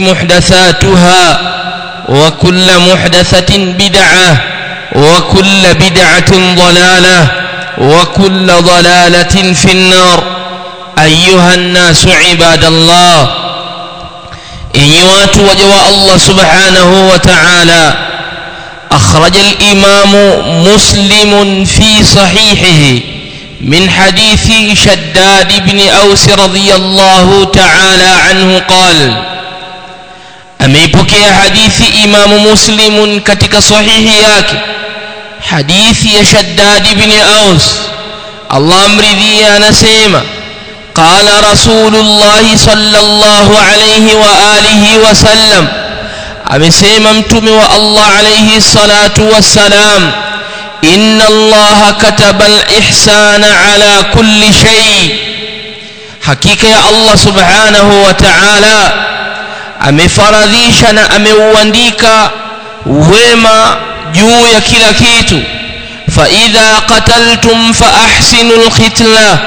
محدثاتها وكل محدثة بدعة وكل بدعة ضلالة وكل ضلالة في النار. أيها الناس عباد الله إنيوات وجواء الله سبحانه وتعالى. أخرج الإمام مسلم في صحيحه من حديث شداد بن أوس رضي الله تعالى عنه قال ameipokea hadithi imamu muslimun katika sahihi yake hadithi ya shaddad ibn aus allah amridhia anasema qala rasulullah sallallahu alayhi wa alihi wa sallam amesema mtume wa allah alayhi salatu wassalam inna allaha kataba al-ihsana ala kulli shay hakika ya allah subhanahu wa ta'ala amefaradhisha na ameuandika wema juu ya kila kitu. Fa idha qataltum fa lqitla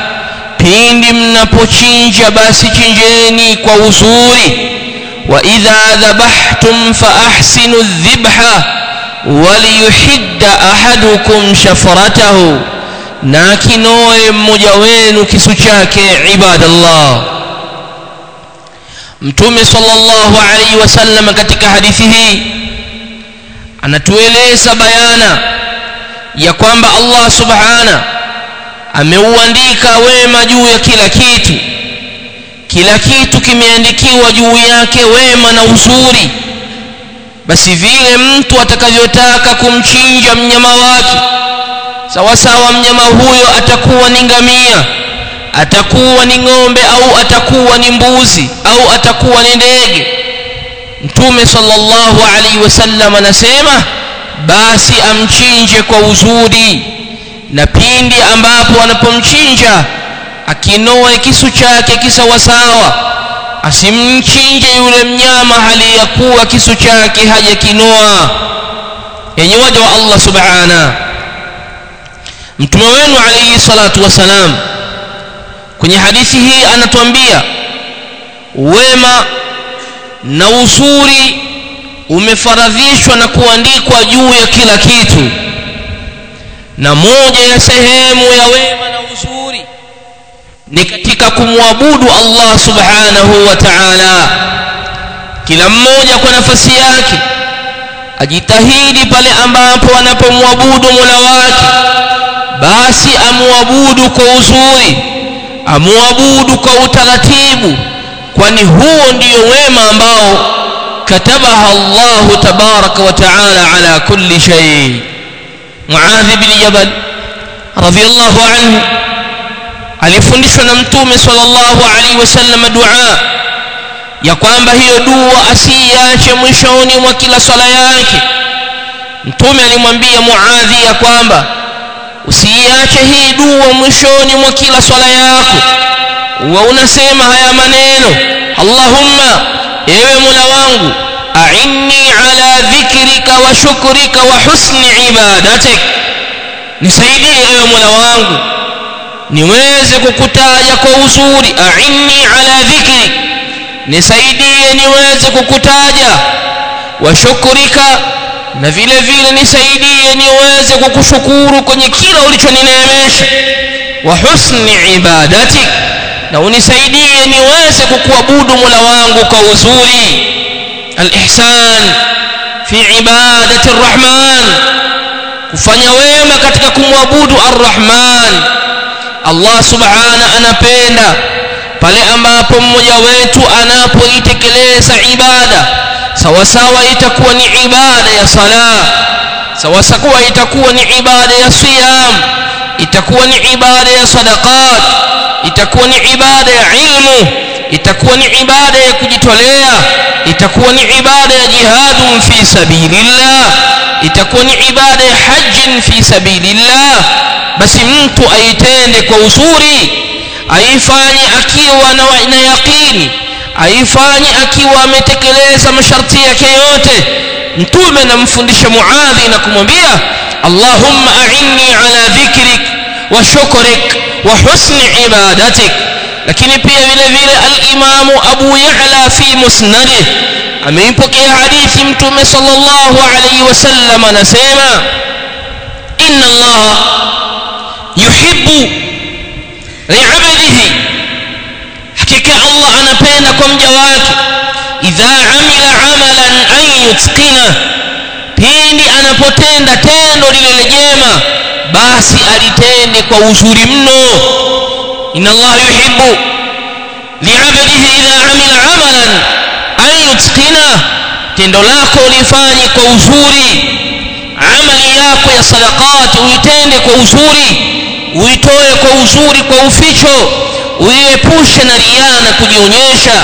pindi mnapochinja basi chinjeni kwa uzuri. Wa idha dhabahtum fa ahsinu dhibha waliyuhidda ahadukum shafratahu na kinoe mmoja wenu kisu chake ibadallah mtume sallallahu alaihi wasallam katika hadithi hii anatueleza bayana ya kwamba Allah subhana ameuandika wema juu ya kila kitu. Kila kitu kimeandikiwa juu yake wema na uzuri. Basi vile mtu atakavyotaka kumchinja mnyama wake sawa sawa mnyama huyo atakuwa ni ngamia atakuwa ni ng'ombe au atakuwa ni mbuzi au atakuwa ni ndege? Mtume sallallahu alaihi wasallam anasema basi amchinje kwa uzuri na pindi ambapo anapomchinja akinoa kisu chake kisawasawa asimchinje yule mnyama hali ya kuwa kisu chake hajakinoa. Yenye waja wa Allah subhana. Mtume wenu alayhi salatu wasalam kwenye hadithi hii anatuambia wema na uzuri umefaradhishwa na kuandikwa juu ya kila kitu. Na moja ya sehemu ya wema na uzuri ni katika kumwabudu Allah subhanahu wa ta'ala. Kila mmoja kwa nafasi yake ajitahidi pale ambapo anapomwabudu Mola wake basi amwabudu kwa uzuri amwabudu kwa utaratibu kwani huo ndio wema ambao katabaha Allah tabaraka wa taala ala kulli shay. Muadh bin Jabal radiyallahu anhu alifundishwa na mtume sallallahu alaihi wasallam dua ya kwamba hiyo dua asiiache mwishoni mwa kila swala yake. Mtume alimwambia Muadhi ya kwamba usiiache hii dua mwishoni mwa kila swala yako. Wa unasema haya maneno Allahumma ewe Mola wangu a'inni ala dhikrika wa shukrika wa husni ibadatik. Nisaidie ewe Mola wangu niweze kukutaja kwa uzuri a'inni ala dhikri. Nisaidie niweze kukutaja wa shukrika na vile vile nisaidie niweze kukushukuru kwenye kila ulichonineemesha. Wa husni ibadatik. Na unisaidie niweze kukuabudu Mola wangu kwa uzuri. Al-ihsan fi ibadati ar-rahman. Kufanya wema katika kumwabudu ar-rahman. Allah subhana anapenda. Pale ambapo mmoja wetu anapoitekeleza ibada سواء سواء يتكون عباده يا صلاة. سواء سواء يتكون عباده يا صيام. يتكون عباده يا صدقات. يتكون عباده يا علم. يتكون عباده يا كجتوليا يتكون عباده يا جهاد في سبيل الله يتكون عباده يا حج في سبيل الله بس mtu aitende أي uzuri aifanye akiwa na yaqini aifanye akiwa ametekeleza masharti yake yote mtume anamfundisha muadhi na kumwambia allahumma a'inni ala dhikrik wa shukrik wa husni ibadatik lakini pia vile vile al-imamu abu ya'la fi musnadih ameipokea hadithi mtume sallallahu alayhi wasallam anasema inna Allah yuhibbu li'abdihi hakika Allah anapenda kwa mja wake. Idha amila amalan an yutqina pindi anapotenda tendo lile jema basi alitende kwa uzuri mno. Inna Allah yuhibbu li'abdihi idha amila amalan an yutqina tendo lako ulifanye kwa uzuri. Amali yako ya sadaqati uitende kwa uzuri uitoe kwa uzuri kwa uficho uiepushe na riaa na kujionyesha.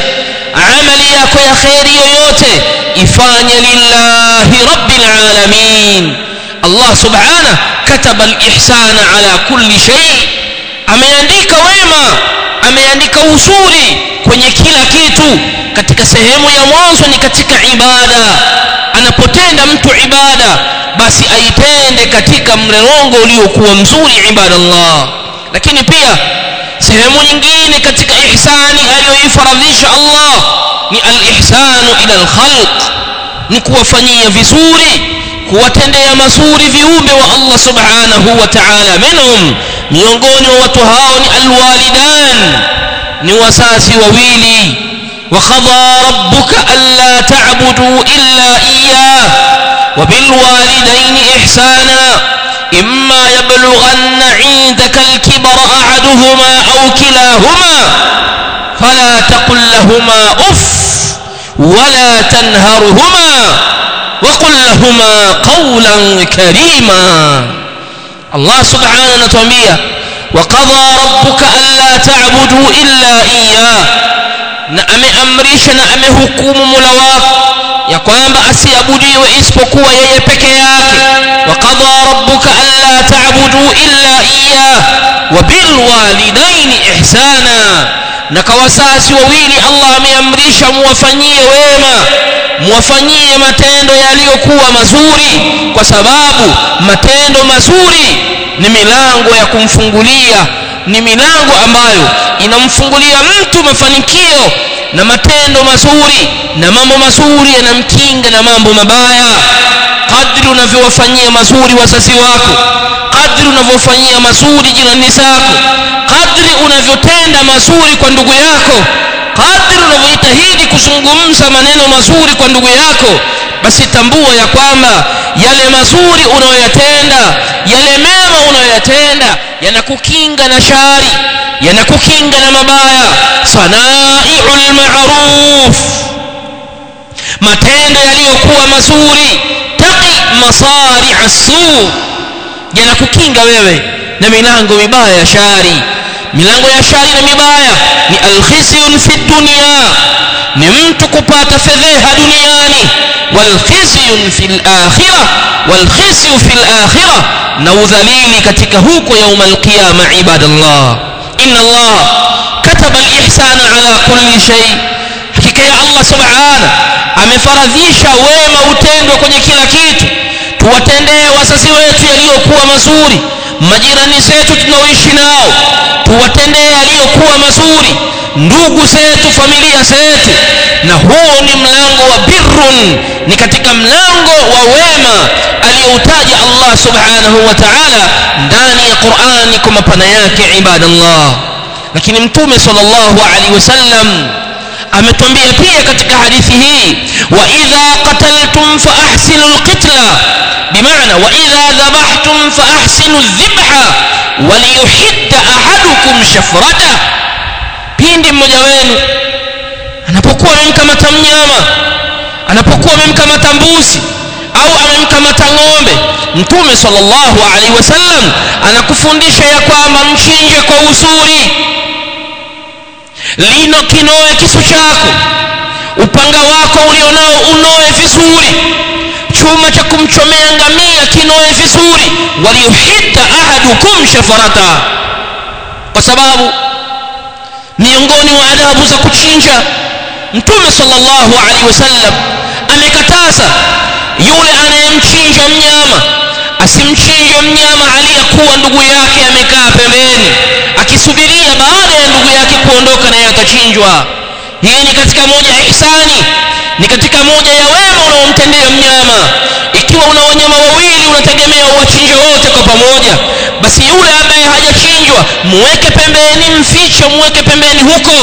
Amali yako ya kheri yoyote ifanye lillahi rabbil alamin. Allah subhana kataba al-ihsana ala kulli shay. Ameandika wema ameandika uzuri kwenye kila kitu. Katika sehemu ya mwanzo ni katika ibada. Anapotenda mtu ibada basi aitende katika mlolongo uliokuwa mzuri ibada Allah lakini pia sehemu nyingine katika ihsani aliyoifaradhisha Allah ni al-ihsanu ila al-khalq ni kuwafanyia vizuri kuwatendea mazuri viumbe wa Allah subhanahu wa ta'ala minhum miongoni wa watu hao ni alwalidan ni wazazi wawili وقضى ربك ألا تعبدوا إلا إياه وبالوالدين إحسانا إما يبلغن عندك الكبر أحدهما أو كلاهما فلا تقل لهما أف ولا تنهرهما وقل لهما قولا كريما. الله سبحانه نتومية وقضى ربك ألا تعبدوا إلا إياه. Na ameamrisha na amehukumu mula wako ya kwamba asiabudiwe isipokuwa yeye peke yake. Waqadha rabbuka alla ta'budu illa iyyah wa bil walidaini ihsana. Na kwa wawili Allah ameamrisha muwafanyie wema muwafanyie matendo yaliyokuwa mazuri kwa sababu matendo mazuri ni milango ya kumfungulia ni milango ambayo inamfungulia mtu mafanikio na matendo mazuri na mambo mazuri yanamkinga na mambo mabaya. Kadri unavyowafanyia mazuri wazazi wako kadri unavyofanyia mazuri jirani zako kadri unavyotenda mazuri kwa ndugu yako kadri unavyojitahidi kuzungumza maneno mazuri kwa ndugu yako basi tambua ya kwamba yale mazuri unayoyatenda yale mema unayoyatenda yanakukinga na shari yanakukinga na mabaya. Sanai'ul ma'ruf matendo yaliyokuwa mazuri. Taqi masari'a su yanakukinga wewe na milango mibaya ya shari. Milango ya shari na mibaya ni alkhisyun fi dunya ni mtu kupata fedheha duniani. Walkhisyun fi alakhirah walkhisyu fi alakhirah na udhalili katika huko yaum alqiyama ibadallah. Inna allah kataba alihsana ala kulli shay. Hakika ya allah subhanahu amefaradhisha wema utendwe kwenye kila kitu. Tuwatendee wazazi wetu yaliyokuwa mazuri majirani zetu tunaoishi nao tuwatendee yaliyokuwa mazuri ndugu zetu familia zetu. Na huo ni mlango wa birrun ni katika mlango wa wema aliyoutaja Allah subhanahu wa ta'ala ndani ya Qur'ani kwa mapana yake ibadallah. Lakini mtume sallallahu alaihi wasallam ametwambia pia katika hadithi hii wa idha qataltum fa ahsinu alqitla bimaana wa idha dhabahtum fa ahsinu adh-dhibha waliyuhidda ahadukum shafrata pindi mmoja wenu anapokuwa amemkamata mnyama anapokuwa amemkamata mbuzi au amemkamata ng'ombe mtume sallallahu alaihi wasallam anakufundisha ya kwamba mchinje kwa uzuri. Lino kinoe kisu chako upanga wako ulionao unoe vizuri chuma cha kumchomea ngamia kinoe vizuri waliyuhidda ahadukum shafarata. Kwa sababu miongoni mwa adabu za kuchinja mtume sallallahu alaihi wasallam amekataza yule anayemchinja mnyama asimchinje mnyama aliyekuwa ndugu yake amekaa pembeni akisubiria baada ya ndugu yake kuondoka naye atachinjwa hii ni katika moja ya ihsani ni katika moja ya wema unaomtendea mnyama. Ikiwa una wanyama wawili unategemea uwachinje wote kwa pamoja basi yule ambaye hajachinjwa muweke pembeni mfiche muweke pembeni huko.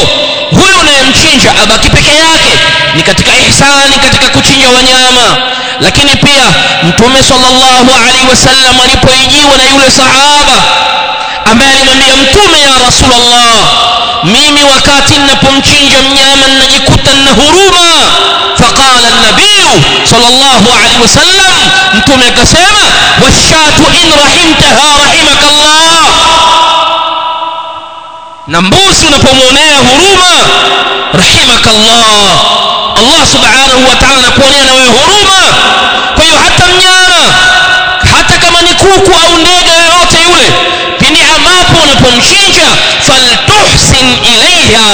Huyu unayemchinja abaki peke yake. Ni katika ihsani katika kuchinja wanyama. Lakini pia mtume sallallahu alaihi wasallam alipoijiwa na yule sahaba ambaye alimwambia mtume ya rasulullah mimi wakati ninapomchinja mnyama ninajikuta na huruma faqala an-nabiy sallallahu alaihi wasallam mtume akasema washatu in rahimtaha rahimakallah na mbuzi unapomwonea huruma rahimakallah Allah subhanahu wa ta'ala anakuonea na wewe huruma kwa hiyo hata mnyama hata kama ni kuku au ndege yoyote yule pindi ambapo unapomchinja faltuhsin ilaiha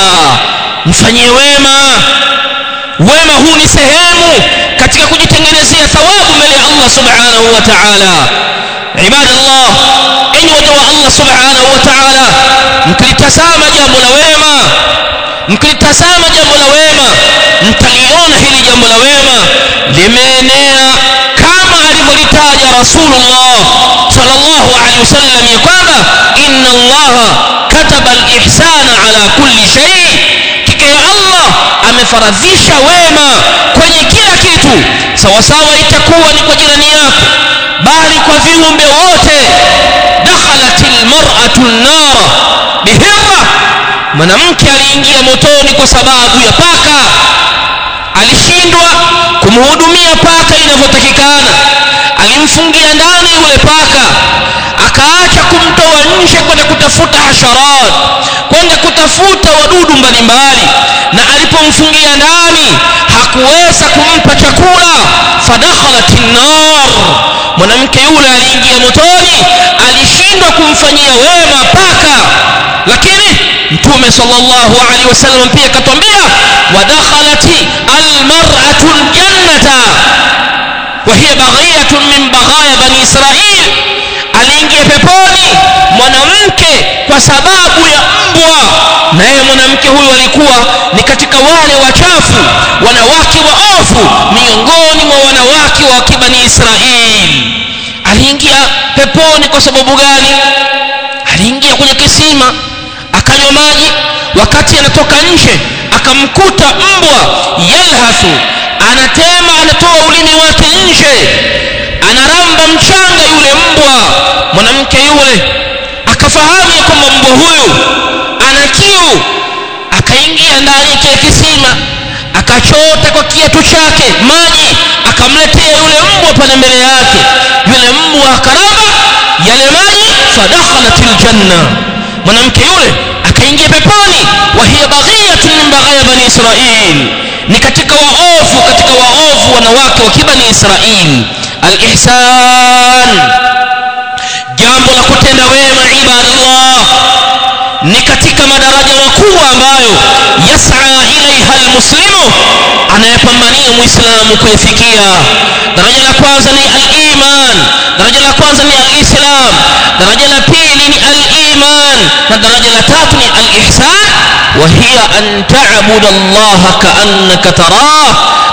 mfanyie wema wema huu ni sehemu katika kujitengenezea thawabu mbele ya Allah subhanahu wa ta'ala. Ibadallah enyi waja wa Allah subhanahu wa ta'ala mkilitazama jambo la wema mkilitazama jambo la wema mtaliona hili jambo la wema limeenea kama alivyolitaja rasulullah sallallahu alaihi wasallam ya kwamba inna allaha kataba al-ihsana ala kulli shay amefaradhisha wema kwenye kila kitu. Sawasawa itakuwa ni kwa jirani yako bali kwa viumbe wote. Dakhalatil mar'atu an-nar bihirra. Mwanamke aliingia motoni kwa sababu ya paka. Alishindwa kumhudumia paka inavyotakikana. Alimfungia ndani yule paka akaacha kumtoa nje kwenda kutafuta hasharat kwenda kutafuta wadudu mbalimbali. Na alipomfungia ndani hakuweza kumpa chakula. Fadakhalat nar mwanamke yule aliingia motoni alishindwa kumfanyia wema paka. Lakini mtume sallallahu alaihi wasallam pia akatwambia wadakhalat almar'atu aljannata. Wa hiya baghiyatun min baghaya bani israil. Aliingia peponi mwanamke kwa sababu ya mbwa. Naye mwanamke huyu alikuwa ni katika wale wachafu wanawake waofu miongoni mwa wanawake wa kibani israeli. Aliingia peponi kwa sababu gani? Aliingia kwenye kisima akanywa maji wakati anatoka nje akamkuta mbwa yalhathu anatema anatoa ulimi wake nje anaramba mchanga yule mbwa. Mwanamke yule akafahamu kwamba mbwa huyu ana kiu akaingia ndani ya kisima akachota kwa kiatu chake maji akamletea yule mbwa pale mbele yake. Yule mbwa akaraba yale maji fadakhalat aljanna mwanamke yule akaingia peponi wa hiya min baghaya bani israil. Ni katika waovu katika waovu wanawake wa kibani israil. Alihsan jambo la kutenda ibadallah ni katika madaraja makubwa ambayo yas'a ilaiha almuslimu anayepambania muislamu kuyafikia daraja la kwanza ni aliman daraja la kwanza ni alislam daraja la pili ni aliman na daraja la tatu ni alihsan. Hiya an ta'budu allaha ka'annaka tarah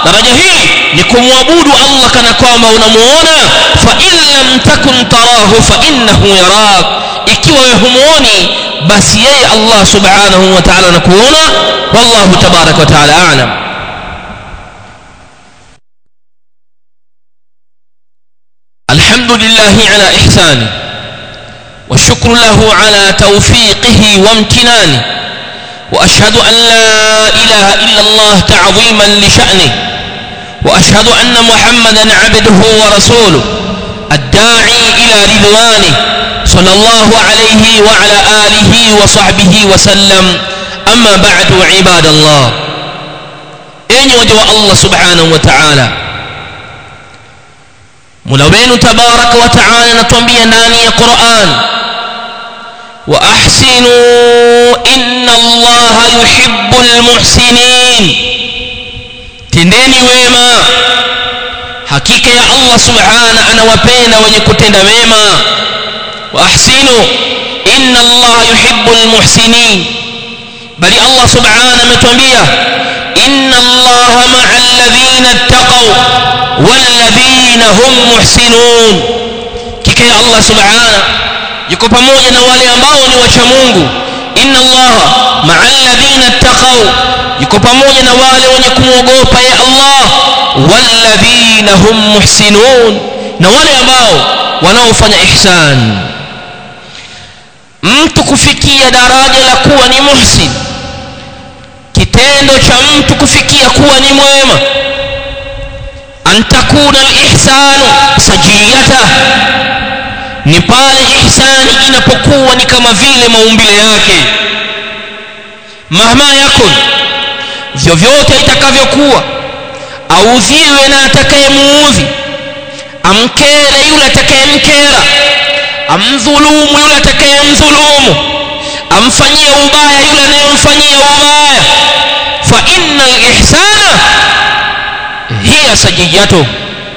daraja hii ni kumwabudu allah kana kwamba unamuona. Fa in lam takun tarahu fa innahu yarak ikiwa wewe humuoni basi yeye allah subhanahu wa ta'ala anakuona wallahu tabaraka wa ta'ala a'lam الحمد لله على إحسانه والشكر له على توفيقه وامتنانه وأشهد أن لا إله إلا الله تعظيما لشأنه وأشهد أن محمدا عبده ورسوله. الداعي إلى رضوانه صلى الله عليه وعلى آله وصحبه وسلم. أما بعد عباد الله إن وجوا الله سبحانه وتعالى. ملوين تبارك وتعالى نتنبي ناني قرآن. وأحسنوا إن الله يحب المحسنين. تنيني ويما؟ Hakika ya allah subhana anawapenda wenye kutenda mema. Wa ahsinu inna allaha yuhibbul lmuhsinin bali Allah subhana ametuambia inna Allah ma'al ladhina ittaqaw walladhina hum muhsinun. Kika ya Allah subhana yuko pamoja na wale ambao ni wacha Mungu. Inna Allah ma'a ladhina ittaqaw yuko pamoja na wale wenye kumwogopa ya Allah. Walladhina hum muhsinun. Na wale ambao wanaofanya ihsan. Mtu kufikia daraja la kuwa ni muhsin. Kitendo cha mtu kufikia kuwa ni mwema. Antakuna takuna alihsanu sajiyata. Ni pale ihsani inapokuwa ni kama vile maumbile yake. Mahma yakun vyovyote itakavyokuwa audhiwe na atakayemuudhi amkere yule atakayemkera amdhulumu yule atakayemdhulumu amfanyie ubaya yule anayemfanyia ubaya. Fa inna al-ihsana hiya sajiyatu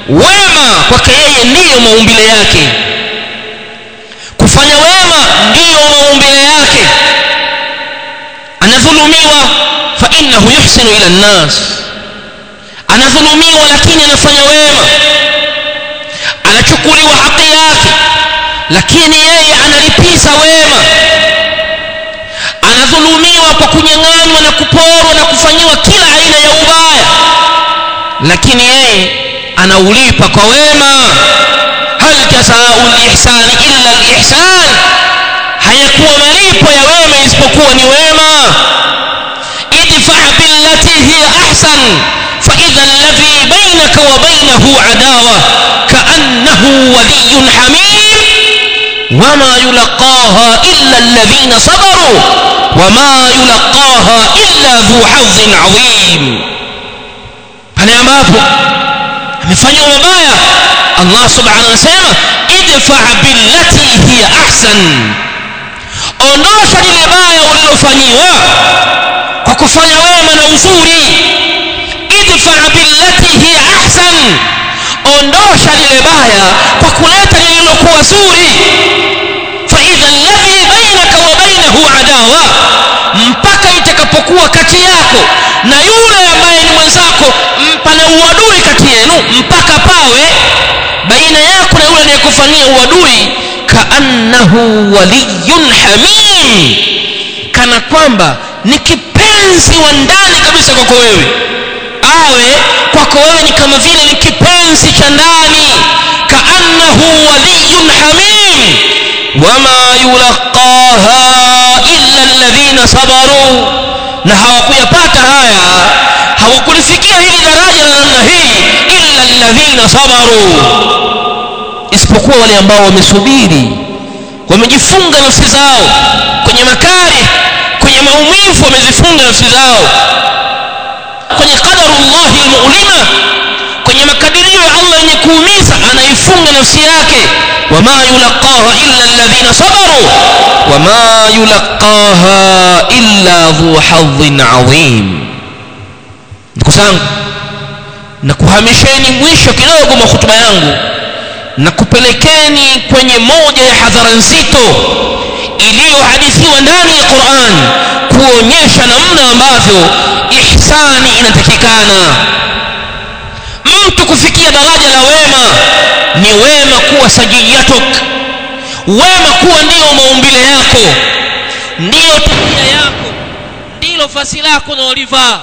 wema kwake yeye ndiyo maumbile yake. Kufanya wema ndiyo maumbile yake. Anadhulumiwa innahu yuhsinu ila an-nas. Anadhulumiwa lakini anafanya wema. Anachukuliwa haki yake lakini yeye analipiza wema. Anadhulumiwa kwa kunyang'anywa na kuporwa na kufanyiwa kila aina ya ubaya lakini yeye anaulipa kwa wema. Hal jazaa'u al-ihsan illa al-ihsan? Hayakuwa malipo ya wema isipokuwa ni wema الآن فإذا الذي بينك وبينه عداوة كأنه ولي حميم وما يلقاها إلا الذين صبروا وما يلقاها إلا ذو حظ عظيم. هني أمابو مفنيوا مبايا الله سبحانه وسلم ادفع بالتي هي أحسن. أنوشا للمبايا وللفنيوا وكفنوا من أزوري billati hiya ahsan. Ondosha lile baya kwa kuleta lililokuwa zuri. Fa idha alladhi bainaka wa bainahu adawa mpaka itakapokuwa kati yako na yule ambaye ni mwenzako mpana uadui kati yenu mpaka pawe baina yako na yule anayekufanyia uadui kaannahu waliyun hamim. Kana kwamba ni kipenzi wa ndani kabisa kwako wewe. Awe kwako wewe ni kama vile ni kipenzi cha ndani kaannahu waliyun hamim wama yulaqaha illa alladhina sabaru. Na hawakuyapata haya hawakulifikia hili daraja la namna hii illa alladhina sabaru. Isipokuwa wale ambao wamesubiri wamejifunga nafsi zao. Kwenye makari kwenye maumivu wamezifunga nafsi zao kwenye qadarullahi almu'lima kwenye makadirio ya Allah yenye kuumiza anaifunga nafsi yake. Wama yulqaha illa alladhina sabaru wama yulqaha illa dhu hadhin adhim. Ndugu na kuhamisheni mwisho kidogo mwa hutuba yangu na kupelekeni kwenye moja ya hadhara nzito iliyohadithiwa ndani ya Qur'an kuonyesha namna ambavyo ihsani inatakikana. Mtu kufikia daraja la wema ni wema kuwa sajiyatuk wema kuwa ndiyo maumbile yako ndiyo tabia yako ndilo fasi lako unaolivaa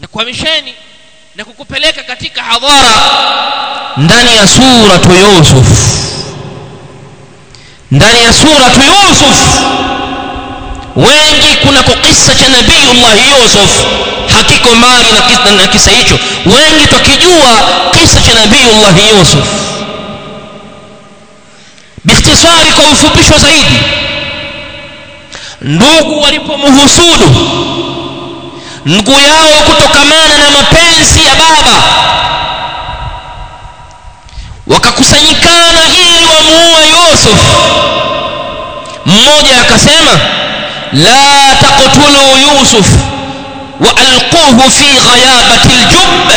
na kuhamisheni na kukupeleka katika hadhara ndani ya suratu yusuf. Ndani ya suratu yusuf wengi kuna kisa cha nabiiullah yusuf hakiko mbali na kisa, na kisa hicho. Wengi tukijua kisa cha nabiiullah yusuf. Bikhtisari kwa ufupisho zaidi ndugu walipomhusudu ndugu yao kutokamana na mapenzi ya baba wakakusanyikana ili wamuue yusuf. Mmoja akasema لا تقتلوا يوسف وألقوه في غيابة الجب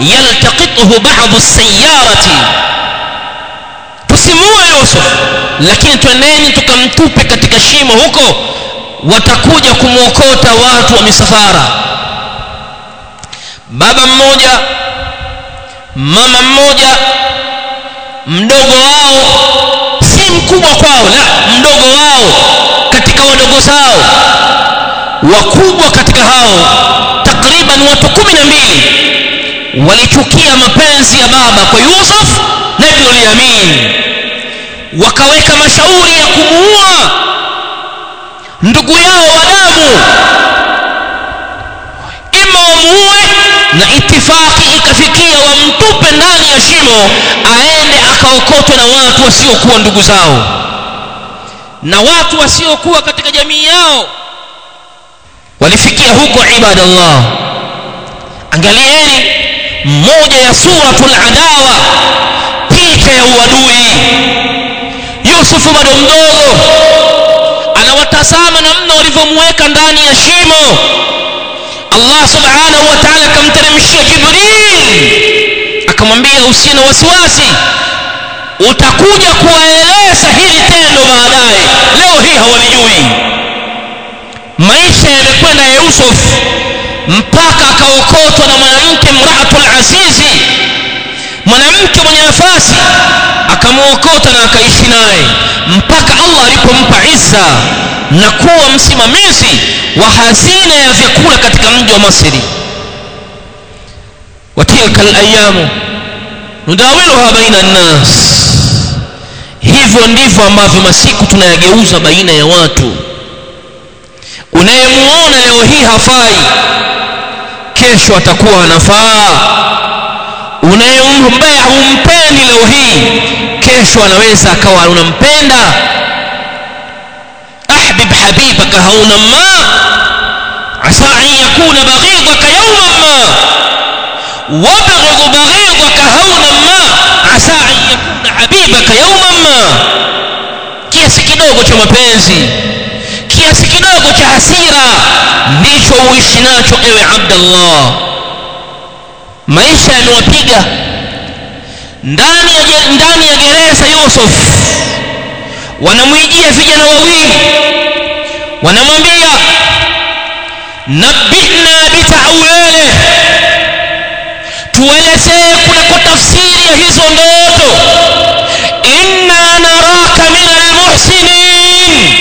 يلتقطه بعض السيارة. تسموه يوسف لكن تنين تكمتوب كتك شيمهوكو وتكوجا كموكوتا واتوا مسفارا بابا موجا ماما موجا mdogo mkubwa kwao la mdogo wao katika wadogo zao. Wakubwa katika hao takriban watu kumi na mbili walichukia mapenzi ya baba kwa yusuf na Ibnul Yamin. Wakaweka mashauri ya kumuua ndugu yao wa damu ima wamuue na itifaki ikafikia wamtupe ndani ya shimo aende akaokotwe na watu wasiokuwa ndugu zao. Na watu wasiokuwa katika jamii yao walifikia huko ibadallah. Angalieni mmoja ya suratul adawa picha ya uadui. Yusufu bado mdogo anawatazama namna walivyomweka ndani ya shimo allah subhanahu wa taala akamteremshia jibril. Akamwambia usiye na wasiwasi. Utakuja kuwaeleza hili tendo baadaye. Leo hii hawalijui. Maisha yamekwenda ya yusuf mpaka akaokotwa na mwanamke mraatul azizi. Mwanamke mwenye nafasi akamwokota na akaishi naye mpaka allah alipompa isa na kuwa msimamizi wa hazina ya vyakula katika mji wa masri watilka alayamu nudawiluha baina nnas hivyo ndivyo ambavyo masiku tunayageuza baina ya watu. Unayemuona leo hii hafai kesho atakuwa anafaa. Unayemwambia humpendi leo hii kesho anaweza akawa unampenda ahbib habibaka hauna ma? Asa an yakuna baghidaka yawman ma? Wabghid baghidaka hauna ma? Asa an yakuna habibaka yawman ma? Kiasi kidogo cha mapenzi kiasi kidogo cha hasira ndicho uishi nacho ewe abdallah. Maisha yamewapiga ndani ya ndani ya gereza yusuf. Wanamwijia vijana wawili wanamwambia nabina bitawele. Tuelezee kunako tafsiri ya hizo ndoto. Inna naraka min almuhsinin.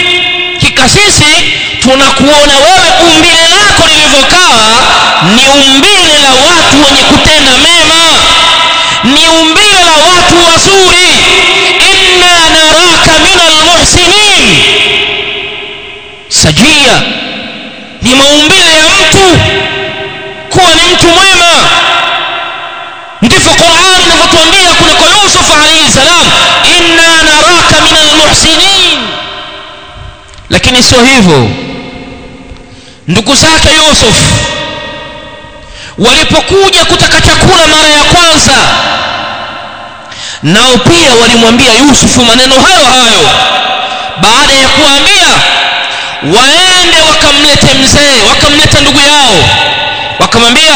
Hakika sisi tunakuona wewe umbile lako lilivyokaa ni umbile la watu wenye kutenda mema ni umbile la watu wazuri inna naraka min almuhsinin sajia ni maumbile ya mtu kuwa ni mtu mwema. Ndivyo quran inavyotuambia kunako yusuf alayhi salam inna naraka min almuhsinin lakini sio hivyo. Ndugu zake yusuf walipokuja kutaka chakula mara ya kwanza nao pia walimwambia yusufu maneno hayo hayo baada ya kuambia waende wakamlete mzee wakamleta ndugu yao. Wakamwambia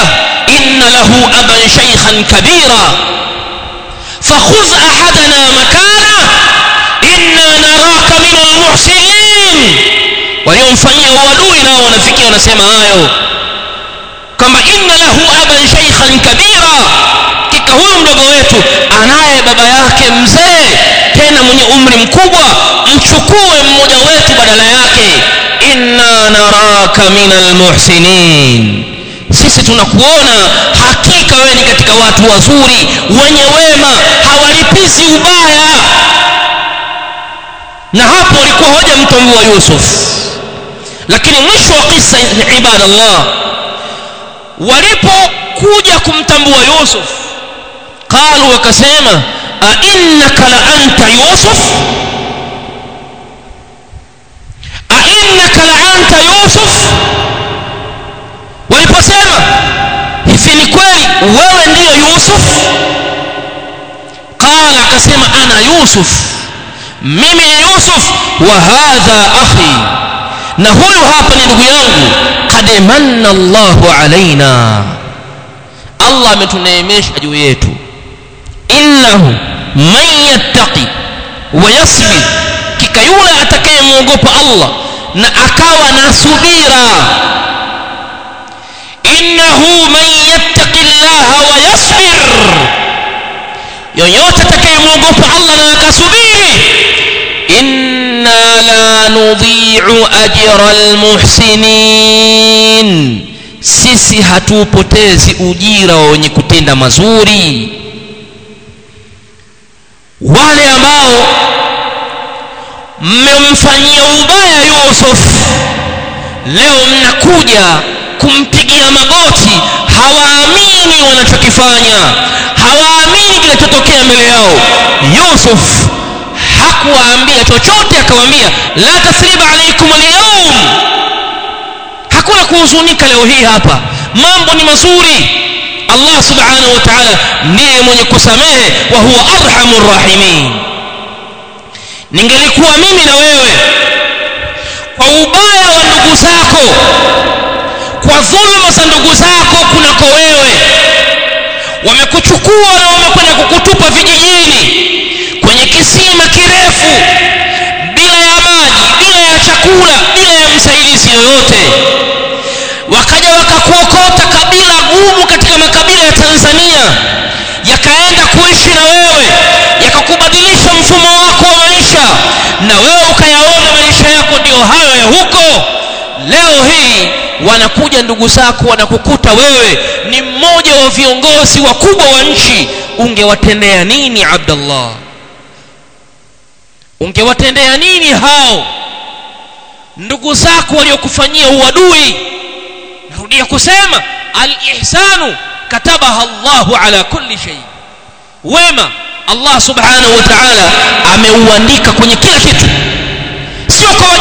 inna lahu aban shaykhan kabira. Fakhudh ahadana makana inna naraka min almuhsinin. Waliomfanyia uadui nao wanafikia wanasema hayo kwamba inna lahu aban shaykhan kabira. Kika huyu mdogo wetu anaye baba yake mzee tena mwenye umri mkubwa mchukue mmoja wetu badala yake inna naraka minal muhsinin. Sisi tunakuona hakika wewe ni katika watu wazuri wenye wema hawalipizi ubaya. Na hapo walikuwa hoja mtambua yusuf. Lakini mwisho wa kisa ibadallah walipokuja kumtambua yusuf qalu wakasema ainnaka la anta yusuf ainnaka la'anta yusuf. Waliposema hivi ni kweli wewe ndiyo yusuf? Qala akasema ana yusuf. Mimi ni yusuf wa hadha akhi. Na huyu hapa ni ndugu yangu. Qad manna Allahu alaina Allah ametuneemesha juu yetu. Innahu man yattaqi wa yasbir. Kika yule atakayemwogopa Allah na akawa na subira. Innahu man yattaqillaha wa yasbir. Yoyote atakayemwogopa allah na akasubiri inna la nudhi'u ajra almuhsinin. Sisi hatuupotezi ujira wa wenye kutenda mazuri. Wale ambao mmemfanyia ubaya Yusuf. Leo mnakuja kumpigia magoti. Hawaamini wanachokifanya. Hawaamini kinachotokea mbele yao. Yusuf hakuwaambia chochote akawaambia la tasriba alaikum alyawm. Hakuna kuhuzunika leo hii hapa. Mambo ni mazuri. Allah subhanahu wa ta'ala ndiye mwenye kusamehe wa huwa arhamur rahimin ningelikuwa mimi na wewe kwa ubaya wa ndugu zako kwa dhulma za ndugu zako kunako wewe. Wamekuchukua na wamekwenda kukutupa vijijini kwenye kisima kirefu bila ya maji bila ya chakula bila ya msaidizi yoyote. Wakaja wakakuokota kabila gumu katika makabila ya Tanzania yakaenda kuishi na wewe yakakubadilisha mfumo wako wa maisha na wewe ukayaona maisha yako ya huko. Leo hii wanakuja ndugu zako wanakukuta wewe ni mmoja wa viongozi wakubwa wa nchi. Ungewatendea nini Abdallah? Ungewatendea nini hao ndugu zako waliokufanyia uadui? Narudia kusema alihsanu katabaha Allahu ala kulli shay. Wema Allah subhanahu wa ta'ala ameuandika kwenye kila kitu. Sio kwa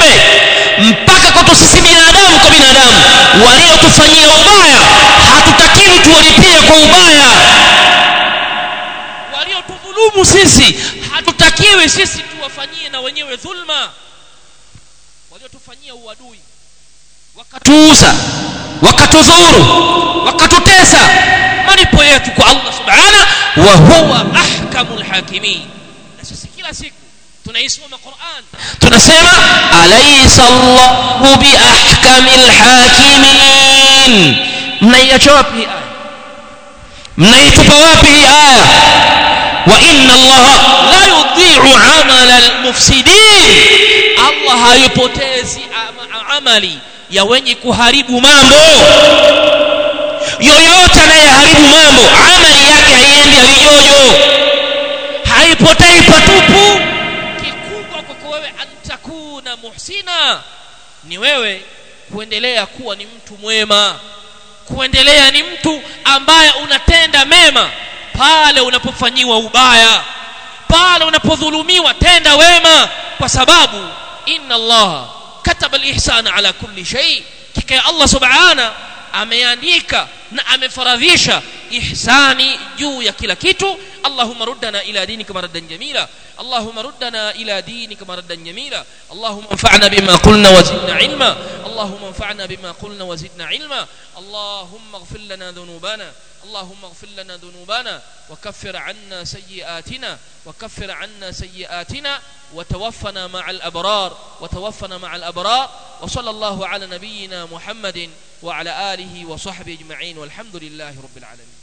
viumbe mpaka kwa sisi binadamu kwa binadamu. Waliotufanyia ubaya hatutakiwi tuwalipie kwa ubaya. Waliotudhulumu sisi hatutakiwi sisi tuwafanyie na wenyewe dhulma. Waliotufanyia uadui wakatuuza wakatudhuru wakatutesa. Malipo yetu kwa Allah subhana wa huwa ahkamul hakimin. Na sisi kila siku tunaisoma Qur'an tunasema alaysa Allahu bi ahkamil hakimin mnaiacha wapi aya mnaitupa wapi aya wa inna Allah la yudhi'u amala al-mufsidin Allah hayupotezi amali ya wenye kuharibu mambo yoyote anayeharibu mambo amali yake haiendi alijojo haipotei patupu kwako wewe antakuna muhsina. Ni wewe kuendelea kuwa ni mtu mwema. Kuendelea ni mtu ambaye unatenda mema pale unapofanyiwa ubaya pale unapodhulumiwa tenda wema kwa sababu inna allaha kataba alihsana ala kulli shay. Kika Allah subhana ameandika na amefaradhisha ihsani juu ya kila kitu. اللهم ردنا إلى دينك مردا جميلا اللهم ردنا إلى دينك مردا جميلا اللهم انفعنا بما قلنا وزدنا علما اللهم انفعنا بما قلنا وزدنا علما اللهم اغفر لنا ذنوبنا اللهم اغفر لنا ذنوبنا وكفر عنا سيئاتنا وكفر عنا سيئاتنا وتوفنا مع الأبرار وتوفنا مع الأبرار وصلى الله على نبينا محمد وعلى آله وصحبه أجمعين والحمد لله رب العالمين.